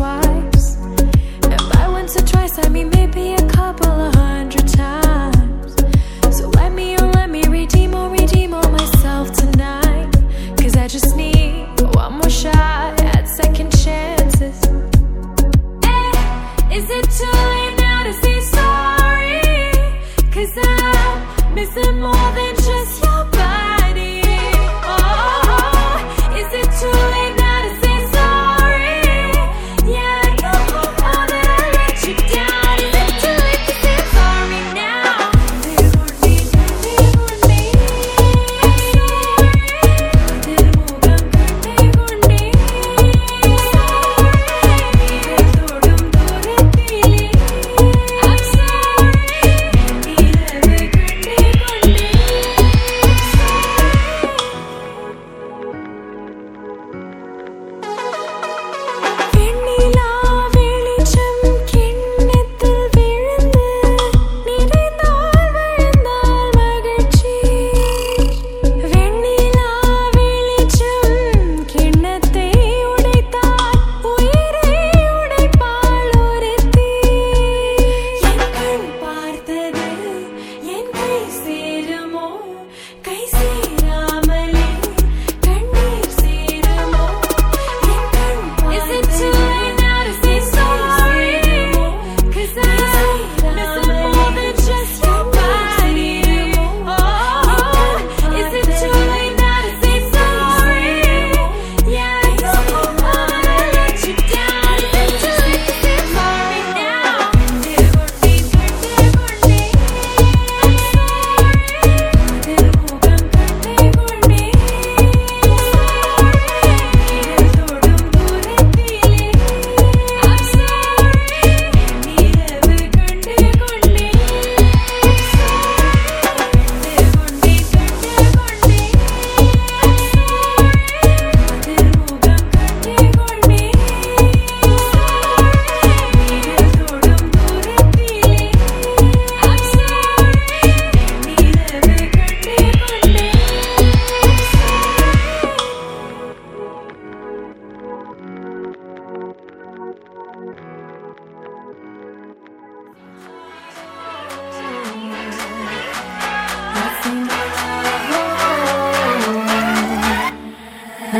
twice. And by once or twice, I mean maybe a couple of hundred times. So let me, oh, let me redeem, oh, redeem all myself tonight. Cause I just need one more shot at second chances. Eh, is it too late now to say sorry? Cause I'm missing more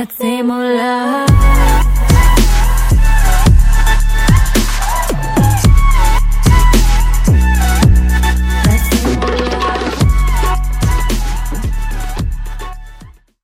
That same old love.